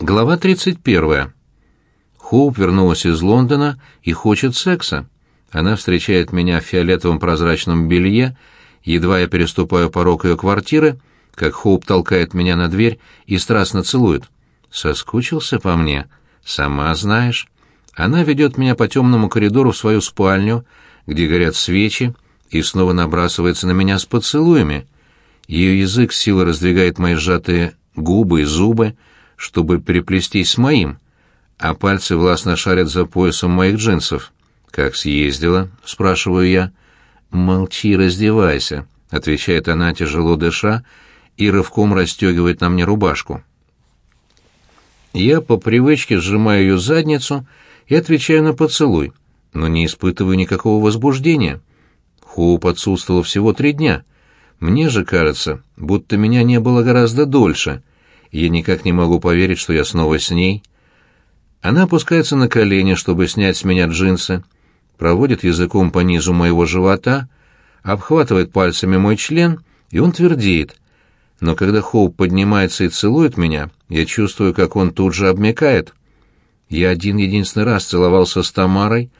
Глава 31. Хоуп вернулась из Лондона и хочет секса. Она встречает меня в фиолетовом прозрачном белье, едва я переступаю порог ее квартиры, как Хоуп толкает меня на дверь и страстно целует. Соскучился по мне? Сама знаешь. Она ведет меня по темному коридору в свою спальню, где горят свечи, и снова набрасывается на меня с поцелуями. Ее язык силой раздвигает мои сжатые губы и зубы, чтобы переплестись с моим, а пальцы властно шарят за поясом моих джинсов. «Как съездила?» — спрашиваю я. «Молчи, раздевайся», — отвечает она, тяжело дыша, и рывком расстегивает на мне рубашку. Я по привычке сжимаю ее задницу и отвечаю на поцелуй, но не испытываю никакого возбуждения. Хоуп отсутствовал всего три дня. Мне же кажется, будто меня не было гораздо дольше, я никак не могу поверить, что я снова с ней. Она опускается на колени, чтобы снять с меня джинсы, проводит языком по низу моего живота, обхватывает пальцами мой член, и он твердеет. Но когда Хоуп поднимается и целует меня, я чувствую, как он тут же обмякает. Я один-единственный раз целовался с Тамарой,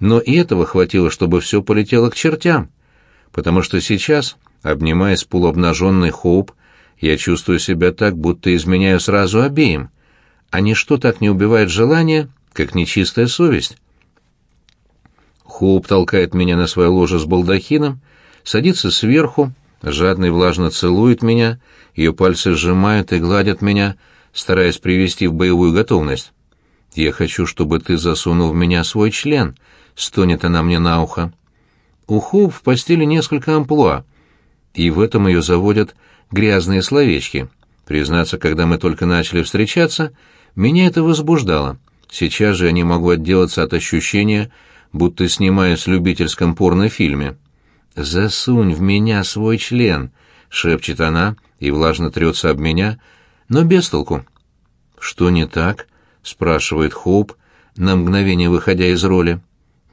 но и этого хватило, чтобы все полетело к чертям, потому что сейчас, обнимаясь полуобнаженный Хоуп, я чувствую себя так, будто изменяю сразу обеим, а ничто так не убивает желание, как нечистая совесть. Хоуп толкает меня на свое ложе с балдахином, садится сверху, жадно и влажно целует меня, ее пальцы сжимают и гладят меня, стараясь привести в боевую готовность. «Я хочу, чтобы ты засунул в меня свой член», — стонет она мне на ухо. У Хоуп в постели несколько амплуа, и в этом ее заводят грязные словечки. Признаться, когда мы только начали встречаться, меня это возбуждало. Сейчас же я не могу отделаться от ощущения, будто снимаюсь в любительском порнофильме. «Засунь в меня свой член», — шепчет она и влажно трется об меня, но без толку. «Что не так?» — спрашивает Хоуп, на мгновение выходя из роли.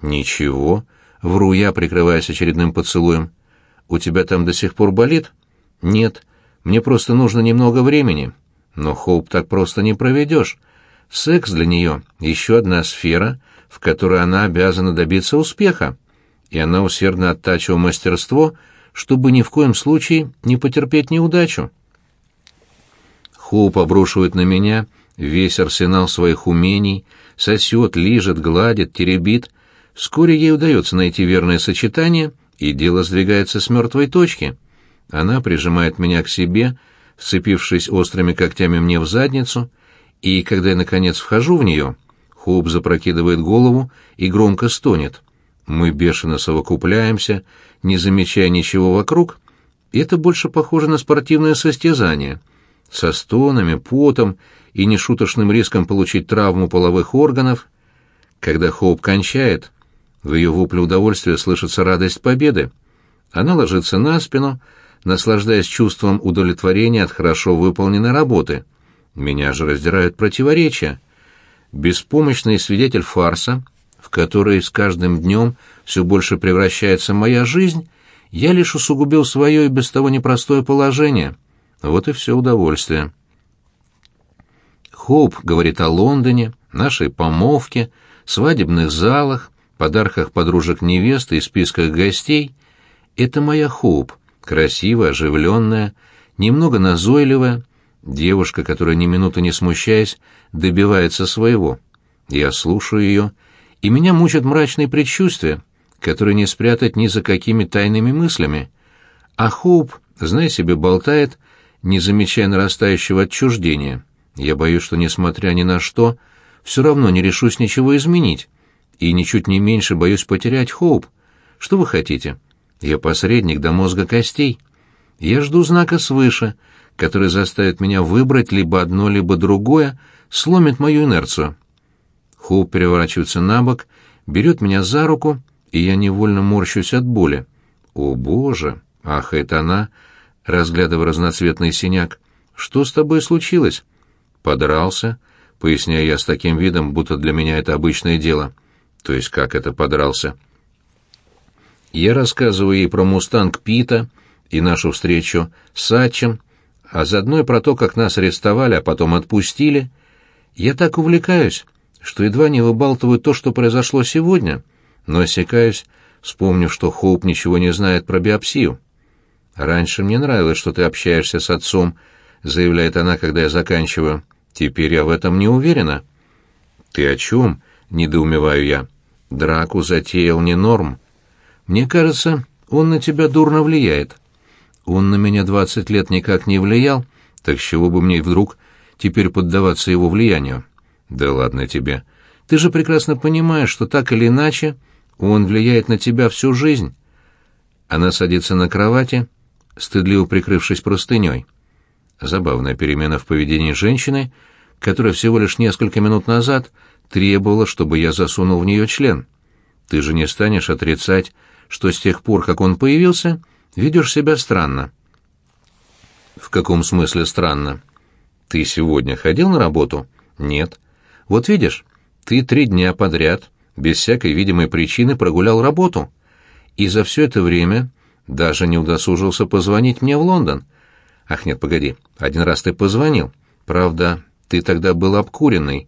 «Ничего», — вру я, прикрываясь очередным поцелуем. «У тебя там до сих пор болит?» «Нет, мне просто нужно немного времени». Но Хоуп так просто не проведешь. Секс для нее — еще одна сфера, в которой она обязана добиться успеха. И она усердно оттачивала мастерство, чтобы ни в коем случае не потерпеть неудачу. Хоуп обрушивает на меня весь арсенал своих умений, сосет, лижет, гладит, теребит. Вскоре ей удается найти верное сочетание, и дело сдвигается с мертвой точки. Она прижимает меня к себе, вцепившись острыми когтями мне в задницу, и когда я, наконец, вхожу в нее, Хоуп запрокидывает голову и громко стонет. Мы бешено совокупляемся, не замечая ничего вокруг, это больше похоже на спортивное состязание. Со стонами, потом и нешуточным риском получить травму половых органов. Когда Хоуп кончает, в ее вопле удовольствия слышится радость победы. Она ложится на спину, наслаждаясь чувством удовлетворения от хорошо выполненной работы. Меня же раздирают противоречия. Беспомощный свидетель фарса, в который с каждым днем все больше превращается моя жизнь, я лишь усугубил свое и без того непростое положение. Вот и все удовольствие. Хоуп говорит о Лондоне, нашей помолвке, свадебных залах, подарках подружек невесты и списках гостей. Это моя Хоуп, красивая, оживленная, немного назойливая, девушка, которая ни минуты не смущаясь, добивается своего. Я слушаю ее, и меня мучат мрачные предчувствия, которые не спрятать ни за какими тайными мыслями. А Хоуп, зная себе, болтает, не замечая нарастающего отчуждения. Я боюсь, что, несмотря ни на что, все равно не решусь ничего изменить, и ничуть не меньше боюсь потерять Хоуп. Что вы хотите? Я посредник до мозга костей. Я жду знака свыше, который заставит меня выбрать либо одно, либо другое, сломит мою инерцию. Хоуп переворачивается на бок, берет меня за руку, и я невольно морщусь от боли. «О, Боже!» — ахает она, разглядывая разноцветный синяк. «Что с тобой случилось?» «Подрался», — поясняю я с таким видом, будто для меня это обычное дело. «То есть как это подрался?» Я рассказываю ей про «Мустанг» Пита и нашу встречу с Сачем, а заодно и про то, как нас арестовали, а потом отпустили. Я так увлекаюсь, что едва не выбалтываю то, что произошло сегодня, но осекаюсь, вспомнив, что Хоуп ничего не знает про биопсию. «Раньше мне нравилось, что ты общаешься с отцом», — заявляет она, когда я заканчиваю. «Теперь я в этом не уверена». «Ты о чем?» — недоумеваю я. «Драку затеял не Норм. Мне кажется, он на тебя дурно влияет». «Он на меня двадцать лет никак не влиял, так с чего бы мне вдруг теперь поддаваться его влиянию?» «Да ладно тебе. Ты же прекрасно понимаешь, что так или иначе он влияет на тебя всю жизнь». Она садится на кровати, стыдливо прикрывшись простыней. Забавная перемена в поведении женщины, которая всего лишь несколько минут назад требовала, чтобы я засунул в нее член. Ты же не станешь отрицать, что с тех пор, как он появился, ведешь себя странно. В каком смысле странно? Ты сегодня ходил на работу? Нет. Вот видишь, ты три дня подряд, без всякой видимой причины, прогулял работу. И за все это время даже не удосужился позвонить мне в Лондон. Ах, нет, погоди, один раз ты позвонил. Правда, ты тогда был обкуренный.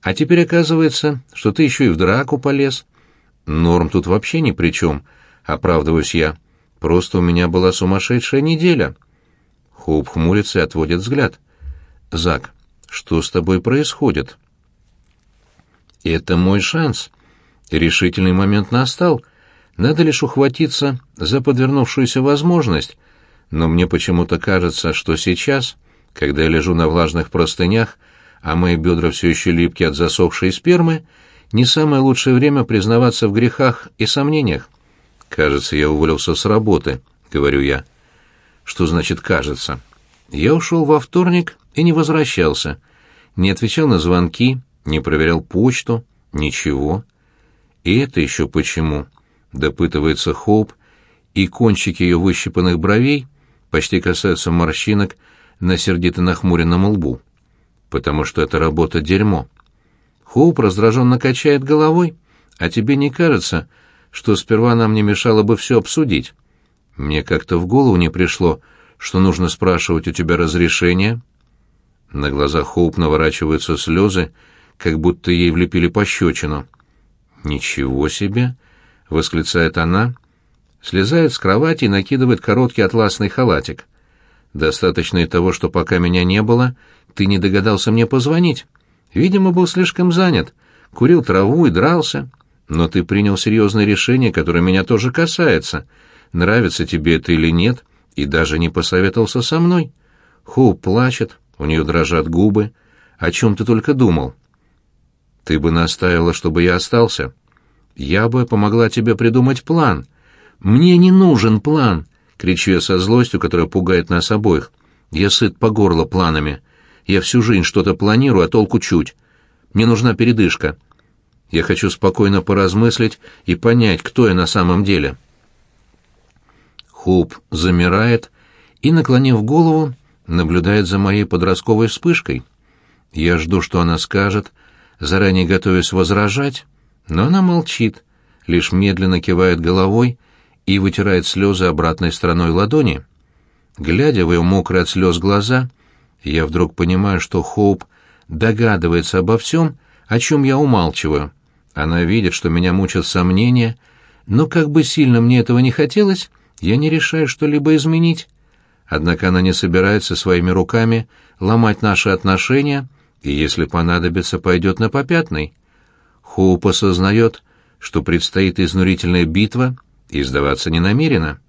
А теперь оказывается, что ты еще и в драку полез. Норм тут вообще ни при чем, оправдываюсь я. Просто у меня была сумасшедшая неделя. Хоуп хмурится и отводит взгляд. «Зак, что с тобой происходит?» «Это мой шанс. Решительный момент настал». Надо лишь ухватиться за подвернувшуюся возможность, но мне почему-то кажется, что сейчас, когда я лежу на влажных простынях, а мои бедра все еще липкие от засохшей спермы, не самое лучшее время признаваться в грехах и сомнениях. «Кажется, я уволился с работы», — говорю я. «Что значит «кажется»?» Я ушел во вторник и не возвращался. Не отвечал на звонки, не проверял почту, ничего. И это еще почему? допытывается Хоуп, и кончики ее выщипанных бровей почти касаются морщинок на сердито нахмуренном лбу. Потому что это работа дерьмо. Хоуп раздраженно качает головой, а тебе не кажется, что сперва нам не мешало бы все обсудить? Мне как-то в голову не пришло, что нужно спрашивать у тебя разрешения. На глазах Хоуп наворачиваются слезы, как будто ей влепили пощечину. «Ничего себе!» — восклицает она, слезает с кровати и накидывает короткий атласный халатик. «Достаточно и того, что пока меня не было, ты не догадался мне позвонить. Видимо, был слишком занят, курил траву и дрался. Но ты принял серьезное решение, которое меня тоже касается. Нравится тебе это или нет, и даже не посоветовался со мной. Хоуп плачет, у нее дрожат губы. О чем ты только думал?» «Ты бы настаивала, чтобы я остался?» Я бы помогла тебе придумать план. Мне не нужен план, кричу я со злостью, которая пугает нас обоих. Я сыт по горло планами. Я всю жизнь что-то планирую, а толку чуть. Мне нужна передышка. Я хочу спокойно поразмыслить и понять, кто я на самом деле. Хуп замирает и, наклонив голову, наблюдает за моей подростковой вспышкой. Я жду, что она скажет, заранее готовясь возражать, но она молчит, лишь медленно кивает головой и вытирает слезы обратной стороной ладони. Глядя в ее мокрые от слез глаза, я вдруг понимаю, что Хоуп догадывается обо всем, о чем я умалчиваю. Она видит, что меня мучат сомнения, но как бы сильно мне этого не хотелось, я не решаю что-либо изменить. Однако она не собирается своими руками ломать наши отношения, и, если понадобится, пойдет на попятный. Хоуп осознает, что предстоит изнурительная битва, и сдаваться не намерена.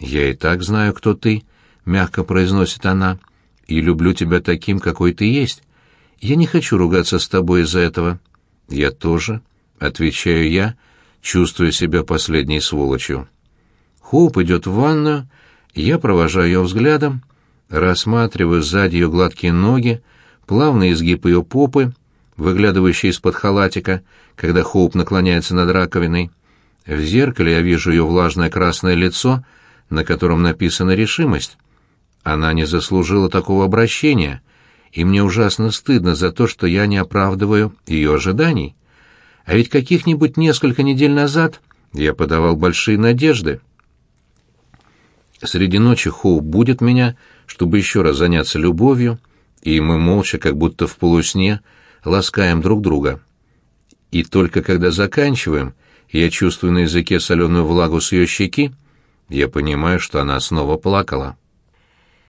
«Я и так знаю, кто ты», — мягко произносит она, — «и люблю тебя таким, какой ты есть. Я не хочу ругаться с тобой из-за этого». «Я тоже», — отвечаю я, чувствуя себя последней сволочью. Хоуп идет в ванную, я провожаю ее взглядом, рассматриваю сзади ее гладкие ноги, плавный изгиб ее попы, выглядывающий из-под халатика, когда Хоуп наклоняется над раковиной. В зеркале я вижу ее влажное красное лицо, на котором написана решимость. Она не заслужила такого обращения, и мне ужасно стыдно за то, что я не оправдываю ее ожиданий. А ведь каких-нибудь несколько недель назад я подавал большие надежды. Среди ночи Хоуп будет меня, чтобы еще раз заняться любовью, и мы молча, как будто в полусне, ласкаем друг друга. И только когда заканчиваем, я чувствую на языке соленую влагу с ее щеки, я понимаю, что она снова плакала.